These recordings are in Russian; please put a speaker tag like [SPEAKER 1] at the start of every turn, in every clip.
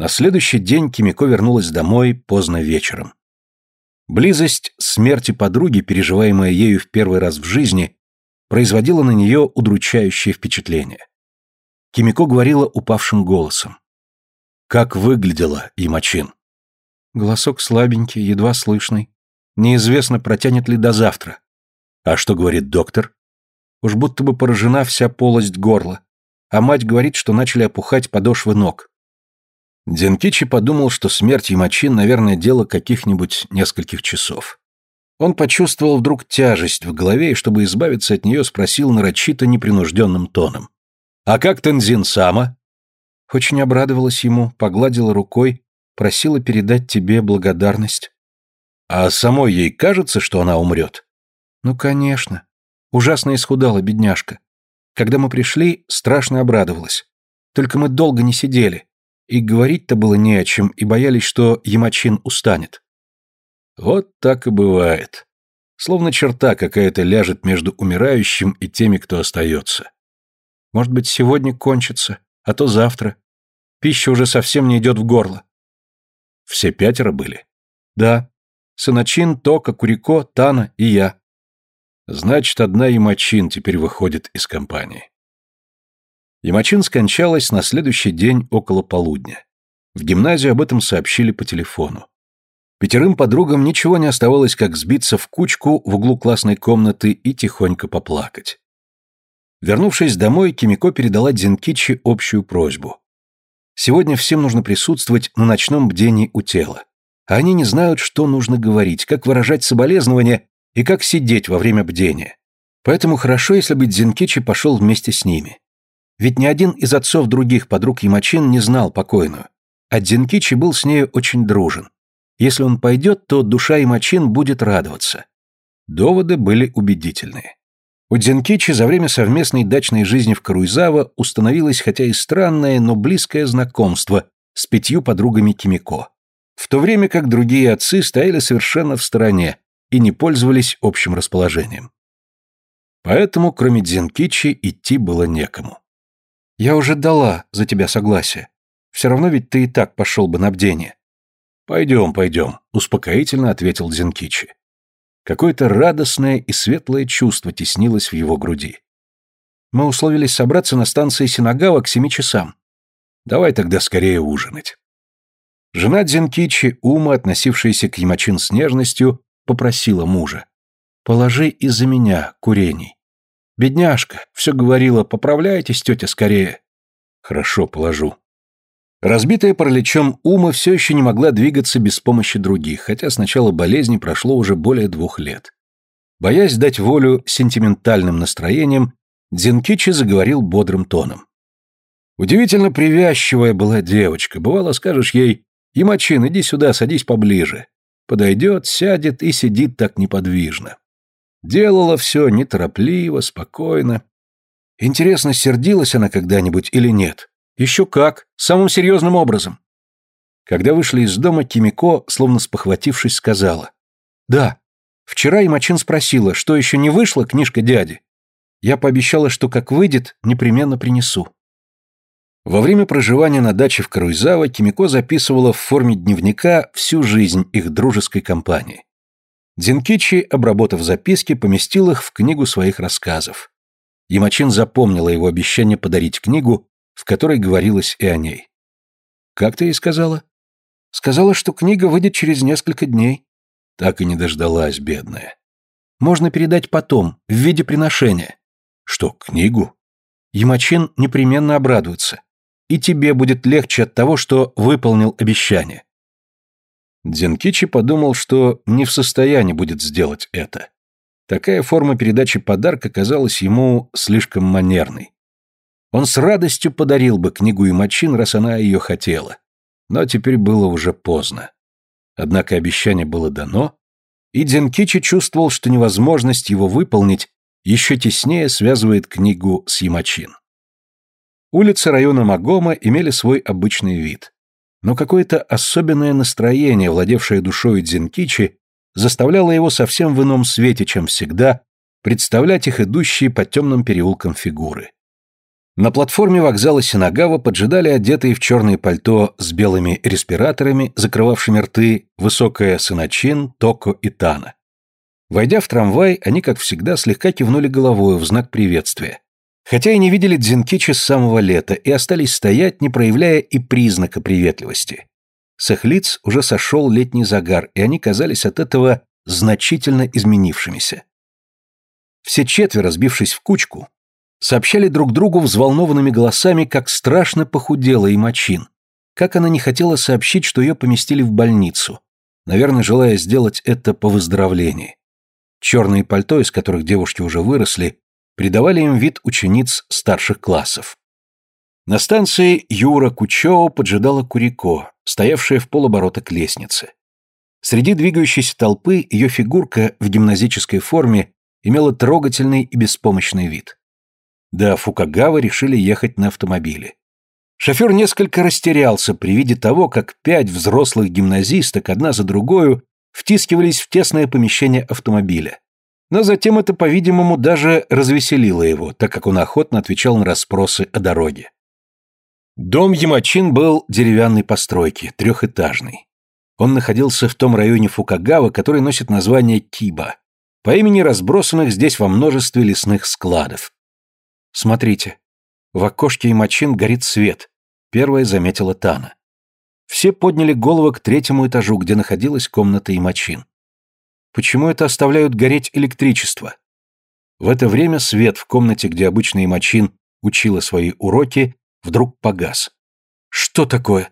[SPEAKER 1] На следующий день Кимико вернулась домой поздно вечером. Близость смерти подруги, переживаемая ею в первый раз в жизни, производила на нее удручающее впечатление. Кимико говорила упавшим голосом. «Как выглядела Ямачин?»
[SPEAKER 2] Голосок слабенький, едва слышный. Неизвестно, протянет ли до завтра.
[SPEAKER 1] А что говорит доктор?
[SPEAKER 2] Уж будто бы поражена вся полость горла. А мать говорит, что начали опухать подошвы ног.
[SPEAKER 1] Денкичи подумал, что смерть Ямачин, наверное, дело каких-нибудь нескольких часов. Он почувствовал вдруг тяжесть в голове и, чтобы избавиться от нее, спросил нарочито непринужденным тоном. «А как Тензин Сама?»
[SPEAKER 2] Очень обрадовалась ему, погладила рукой, просила передать тебе благодарность.
[SPEAKER 1] «А самой ей кажется, что она умрет?»
[SPEAKER 2] «Ну, конечно. Ужасно исхудала бедняжка. Когда мы пришли, страшно обрадовалась. Только мы долго не сидели. И говорить-то было не о чем, и боялись, что Ямачин устанет.
[SPEAKER 1] Вот так и бывает. Словно черта какая-то ляжет между умирающим и теми, кто остается.
[SPEAKER 2] Может быть, сегодня кончится, а то завтра. Пища уже совсем не идет в горло.
[SPEAKER 1] Все пятеро были?
[SPEAKER 2] Да. Сыночин, Тока, Курико, Тана и я.
[SPEAKER 1] Значит, одна Ямачин теперь выходит из компании. Ямачин скончалась на следующий день около полудня. В гимназию об этом сообщили по телефону. Пятерым подругам ничего не оставалось, как сбиться в кучку в углу классной комнаты и тихонько поплакать. Вернувшись домой, Кимико передала Дзинкичи общую просьбу. Сегодня всем нужно присутствовать на ночном бдении у тела. А они не знают, что нужно говорить, как выражать соболезнования и как сидеть во время бдения. Поэтому хорошо, если бы Дзинкичи пошел вместе с ними. Ведь ни один из отцов других подруг Ямачин не знал покойную. А Дзинкичи был с нею очень дружен. Если он пойдет, то душа Ямачин будет радоваться. Доводы были убедительные. У Дзинкичи за время совместной дачной жизни в Каруйзаво установилось хотя и странное, но близкое знакомство с пятью подругами Кимико, в то время как другие отцы стояли совершенно в стороне и не пользовались общим расположением. Поэтому, кроме Дзинкичи, идти было некому.
[SPEAKER 2] Я уже дала за тебя согласие. Все равно ведь ты и так пошел бы на бдение.
[SPEAKER 1] Пойдем, пойдем, успокоительно ответил Дзенкичи. Какое-то радостное и светлое чувство теснилось в его груди.
[SPEAKER 2] Мы условились собраться на станции Синагава к семи часам.
[SPEAKER 1] Давай тогда скорее ужинать. Жена Дзенкичи, Ума, относившаяся к Ямачин с нежностью, попросила мужа. «Положи из-за меня курений. Бедняжка, все говорила, поправляйтесь, тетя, скорее. Хорошо, положу. Разбитая параличом Ума все еще не могла двигаться без помощи других, хотя с начала болезни прошло уже более двух лет. Боясь дать волю сентиментальным настроениям, Дзенкичи заговорил бодрым тоном. Удивительно привязчивая была девочка. Бывало, скажешь ей, «Ямачин, иди сюда, садись поближе». Подойдет, сядет и сидит так неподвижно. Делала все неторопливо, спокойно. Интересно, сердилась она когда-нибудь или нет? Еще как, самым серьезным образом. Когда вышли из дома, Кимико, словно спохватившись, сказала. «Да, вчера Имачин спросила, что еще не вышла книжка дяди. Я пообещала, что как выйдет, непременно принесу». Во время проживания на даче в Каруйзаво Кимико записывала в форме дневника всю жизнь их дружеской компании. Дзинкичи, обработав записки, поместил их в книгу своих рассказов. Ямачин запомнила его обещание подарить книгу, в которой говорилось и о ней. «Как ты ей сказала?» «Сказала, что книга выйдет через несколько дней». Так и не дождалась, бедная. «Можно передать потом, в виде приношения». «Что, книгу?» Ямачин непременно обрадуется. И тебе будет легче от того, что выполнил обещание. Дзенкичи подумал, что не в состоянии будет сделать это. Такая форма передачи подарка казалась ему слишком манерной. Он с радостью подарил бы книгу Имачин, раз она ее хотела. Но теперь было уже поздно. Однако обещание было дано, и Дзенкичи чувствовал, что невозможность его выполнить еще теснее связывает книгу с Ямачин. Улицы района Магома имели свой обычный вид но какое-то особенное настроение, владевшее душой Дзинкичи, заставляло его совсем в ином свете, чем всегда, представлять их идущие по темным переулкам фигуры. На платформе вокзала Синагава поджидали одетые в черные пальто с белыми респираторами, закрывавшими рты, высокая Сыначин, Токо и Тана. Войдя в трамвай, они, как всегда, слегка кивнули головой в знак приветствия. Хотя и не видели Дзинкичи с самого лета и остались стоять, не проявляя и признака приветливости. С их лиц уже сошел летний загар, и они казались от этого значительно изменившимися. Все четверо, сбившись в кучку, сообщали друг другу взволнованными голосами, как страшно похудела и Мачин, как она не хотела сообщить, что ее поместили в больницу, наверное, желая сделать это по выздоровлении. Черные пальто, из которых девушки уже выросли, придавали им вид учениц старших классов. На станции Юра Кучоу поджидала Курико, стоявшая в полоборота к лестнице. Среди двигающейся толпы ее фигурка в гимназической форме имела трогательный и беспомощный вид. До Фукагавы решили ехать на автомобиле. Шофер несколько растерялся при виде того, как пять взрослых гимназисток одна за другой втискивались в тесное помещение автомобиля. Но затем это, по-видимому, даже развеселило его, так как он охотно отвечал на расспросы о дороге. Дом Ямачин был деревянной постройки, трехэтажный. Он находился в том районе Фукагава, который носит название Киба, по имени разбросанных здесь во множестве лесных складов. «Смотрите, в окошке Ямачин горит свет», — первая заметила Тана. Все подняли голову к третьему этажу, где находилась комната Имачин. Почему это оставляют гореть электричество? В это время свет в комнате, где обычно Имачин учила свои уроки, вдруг погас. Что такое?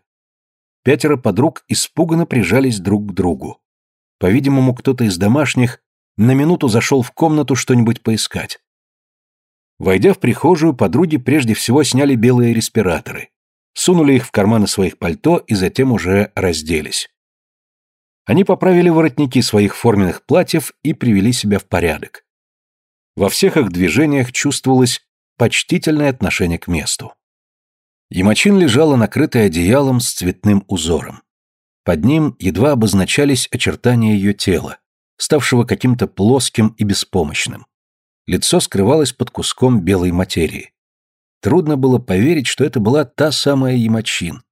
[SPEAKER 1] Пятеро подруг испуганно прижались друг к другу. По-видимому, кто-то из домашних на минуту зашел в комнату что-нибудь поискать. Войдя в прихожую, подруги прежде всего сняли белые респираторы сунули их в карманы своих пальто и затем уже разделись. Они поправили воротники своих форменных платьев и привели себя в порядок. Во всех их движениях чувствовалось почтительное отношение к месту. Ямачин лежала накрытая одеялом с цветным узором. Под ним едва обозначались очертания ее тела, ставшего каким-то плоским и беспомощным. Лицо скрывалось под куском белой материи. Трудно было поверить, что это была та самая Ямачин,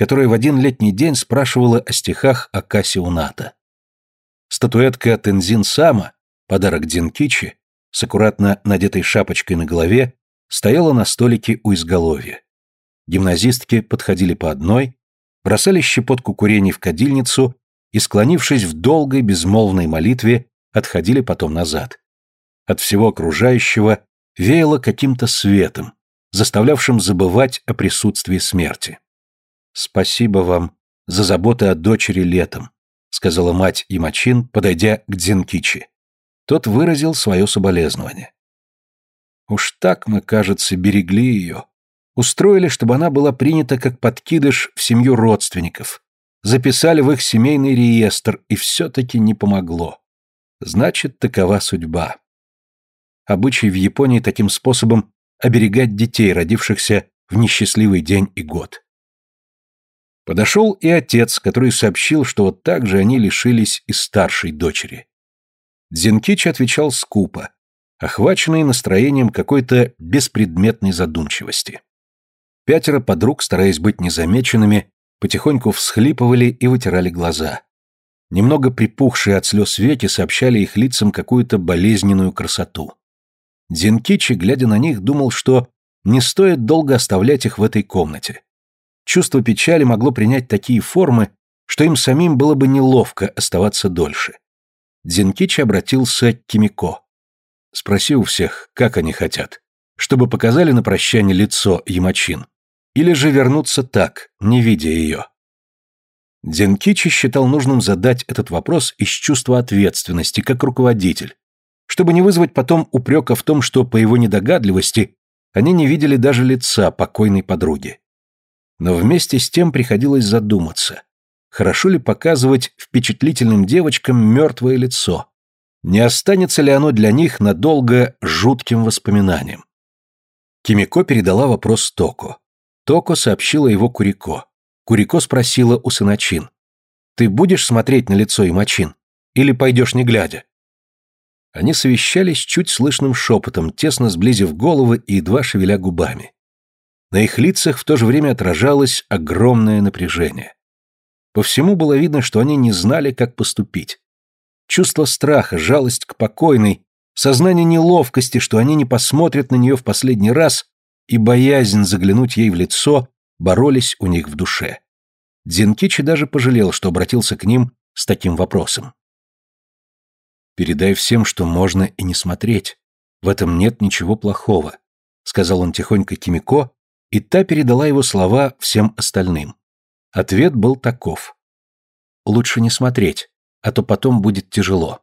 [SPEAKER 1] которая в один летний день спрашивала о стихах Акаси Уната. Статуэтка Тензин Сама, подарок Дзинкичи, с аккуратно надетой шапочкой на голове, стояла на столике у изголовья. Гимназистки подходили по одной, бросали щепотку курений в кадильницу и, склонившись в долгой безмолвной молитве, отходили потом назад. От всего окружающего веяло каким-то светом, заставлявшим забывать о присутствии смерти. «Спасибо вам за заботы о дочери летом», сказала мать Имачин, подойдя к Дзенкичи. Тот выразил свое соболезнование. «Уж так мы, кажется, берегли ее. Устроили, чтобы она была принята как подкидыш в семью родственников. Записали в их семейный реестр, и все-таки не помогло. Значит, такова судьба. Обычай в Японии таким способом оберегать детей, родившихся в несчастливый день и год. Подошел и отец, который сообщил, что вот так же они лишились и старшей дочери. Дзенкич отвечал скупо, охваченный настроением какой-то беспредметной задумчивости. Пятеро подруг, стараясь быть незамеченными, потихоньку всхлипывали и вытирали глаза. Немного припухшие от слез веки сообщали их лицам какую-то болезненную красоту. Дзинкичи, глядя на них, думал, что не стоит долго оставлять их в этой комнате. Чувство печали могло принять такие формы, что им самим было бы неловко оставаться дольше. Дзинкичи обратился к Кимико. «Спроси у всех, как они хотят, чтобы показали на прощание лицо Ямачин, или же вернуться так, не видя ее». Дзенкичи считал нужным задать этот вопрос из чувства ответственности, как руководитель, чтобы не вызвать потом упрека в том, что по его недогадливости они не видели даже лица покойной подруги. Но вместе с тем приходилось задуматься, хорошо ли показывать впечатлительным девочкам мертвое лицо, не останется ли оно для них надолго жутким воспоминанием. Кимико передала вопрос Токо. Токо сообщила его Курико. Курико спросила у Сыначин. «Ты будешь смотреть на лицо Имачин? Или пойдешь не глядя?» Они совещались чуть слышным шепотом, тесно сблизив головы и едва шевеля губами. На их лицах в то же время отражалось огромное напряжение. По всему было видно, что они не знали, как поступить. Чувство страха, жалость к покойной, сознание неловкости, что они не посмотрят на нее в последний раз, и боязнь заглянуть ей в лицо боролись у них в душе. Дзинкичи даже пожалел, что обратился к ним с таким вопросом. «Передай всем, что можно и не смотреть. В этом нет ничего плохого», — сказал он тихонько Кимико, и та передала его слова всем остальным. Ответ был таков. «Лучше не смотреть, а то потом будет тяжело».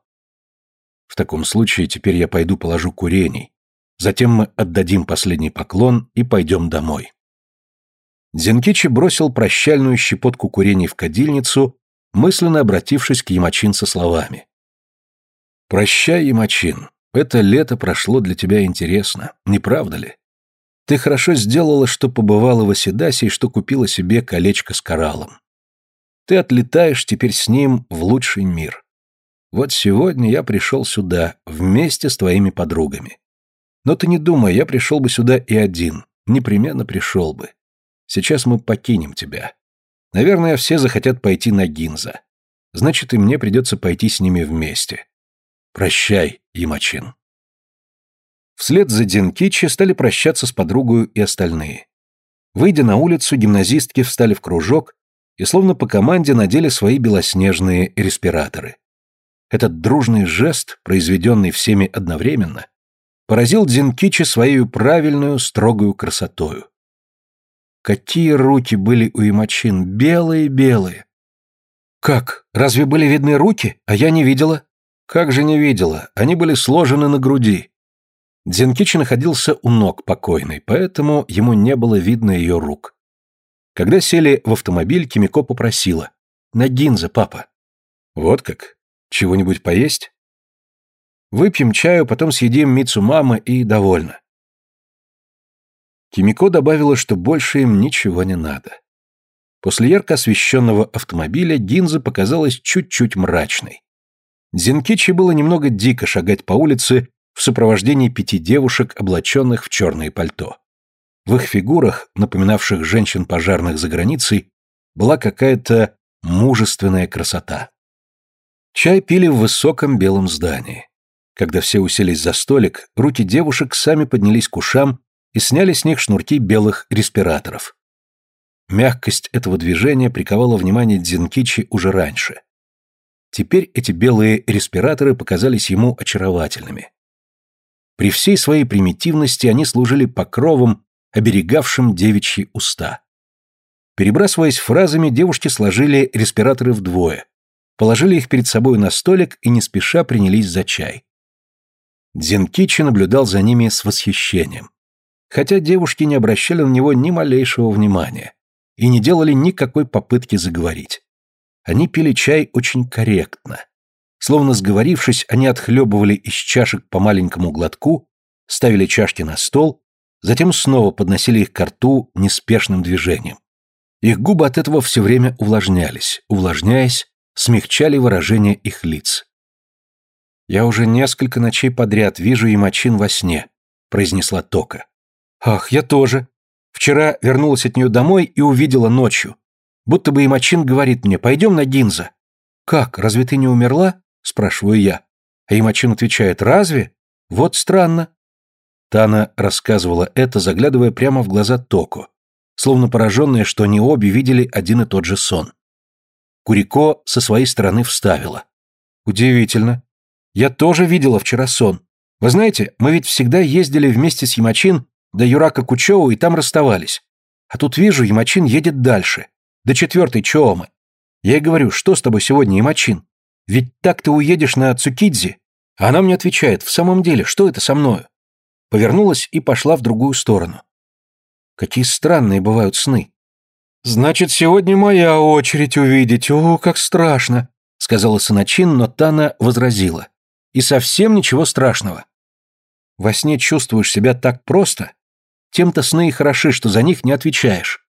[SPEAKER 1] В таком случае теперь я пойду положу курений. Затем мы отдадим последний поклон и пойдем домой. Зенкичи бросил прощальную щепотку курений в кадильницу, мысленно обратившись к Ямачин со словами. «Прощай, Ямачин, это лето прошло для тебя интересно, не правда ли? Ты хорошо сделала, что побывала в Оседасе и что купила себе колечко с кораллом. Ты отлетаешь теперь с ним в лучший мир. Вот сегодня я пришел сюда, вместе с твоими подругами. Но ты не думай, я пришел бы сюда и один, непременно пришел бы. Сейчас мы покинем тебя. Наверное, все захотят пойти на Гинза. Значит, и мне придется пойти с ними вместе. Прощай, Ямачин. Вслед за Динкичи стали прощаться с подругой и остальные. Выйдя на улицу, гимназистки встали в кружок и словно по команде надели свои белоснежные респираторы. Этот дружный жест, произведенный всеми одновременно, поразил Дзинкичи своей правильную, строгую красотою. Какие руки были у Имачин, белые-белые. Как? Разве были видны руки, а я не видела? Как же не видела? Они были сложены на груди. Дзенкичи находился у ног покойной, поэтому ему не было видно ее рук. Когда сели в автомобиль, Кимико попросила. «На гинза, папа». «Вот как? Чего-нибудь поесть?» «Выпьем чаю, потом съедим мицу мамы и довольно». Кимико добавила, что больше им ничего не надо. После ярко освещенного автомобиля Гинза показалась чуть-чуть мрачной. Зинкичи было немного дико шагать по улице в сопровождении пяти девушек, облаченных в черные пальто. В их фигурах, напоминавших женщин пожарных за границей, была какая-то мужественная красота. Чай пили в высоком белом здании. Когда все уселись за столик, руки девушек сами поднялись к ушам и сняли с них шнурки белых респираторов. Мягкость этого движения приковала внимание Дзинкичи уже раньше. Теперь эти белые респираторы показались ему очаровательными. При всей своей примитивности они служили покровом, оберегавшим девичьи уста. Перебрасываясь фразами, девушки сложили респираторы вдвое, положили их перед собой на столик и не спеша принялись за чай. Дзенкичи наблюдал за ними с восхищением хотя девушки не обращали на него ни малейшего внимания и не делали никакой попытки заговорить. Они пили чай очень корректно. Словно сговорившись, они отхлебывали из чашек по маленькому глотку, ставили чашки на стол, затем снова подносили их к рту неспешным движением. Их губы от этого все время увлажнялись, увлажняясь, смягчали выражение их лиц. «Я уже несколько ночей подряд вижу Ямачин во сне», — произнесла Тока. Ах, я тоже. Вчера вернулась от нее домой и увидела ночью. Будто бы Имачин говорит мне, пойдем на Гинза. Как, разве ты не умерла? Спрашиваю я. А Имачин отвечает, разве? Вот странно. Тана рассказывала это, заглядывая прямо в глаза Токо, словно пораженная, что они обе видели один и тот же сон. Курико со своей стороны вставила. Удивительно. Я тоже видела вчера сон. Вы знаете, мы ведь всегда ездили вместе с Ямачин до Юрака Кучоу и там расставались. А тут вижу, Ямачин едет дальше, до четвертой Чоомы. Я ей говорю, что с тобой сегодня, Ямачин? Ведь так ты уедешь на Цукидзи? А она мне отвечает, в самом деле, что это со мною? Повернулась и пошла в другую сторону. Какие странные бывают сны. Значит, сегодня моя очередь увидеть. О, как страшно, сказала Саначин, но Тана возразила. И совсем ничего страшного. Во сне чувствуешь себя так просто, тем-то сны и хороши, что за них не отвечаешь.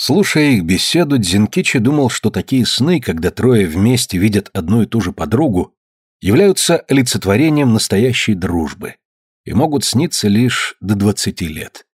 [SPEAKER 1] Слушая их беседу, Дзинкичи думал, что такие сны, когда трое вместе видят одну и ту же подругу, являются олицетворением настоящей дружбы и могут сниться лишь до двадцати лет.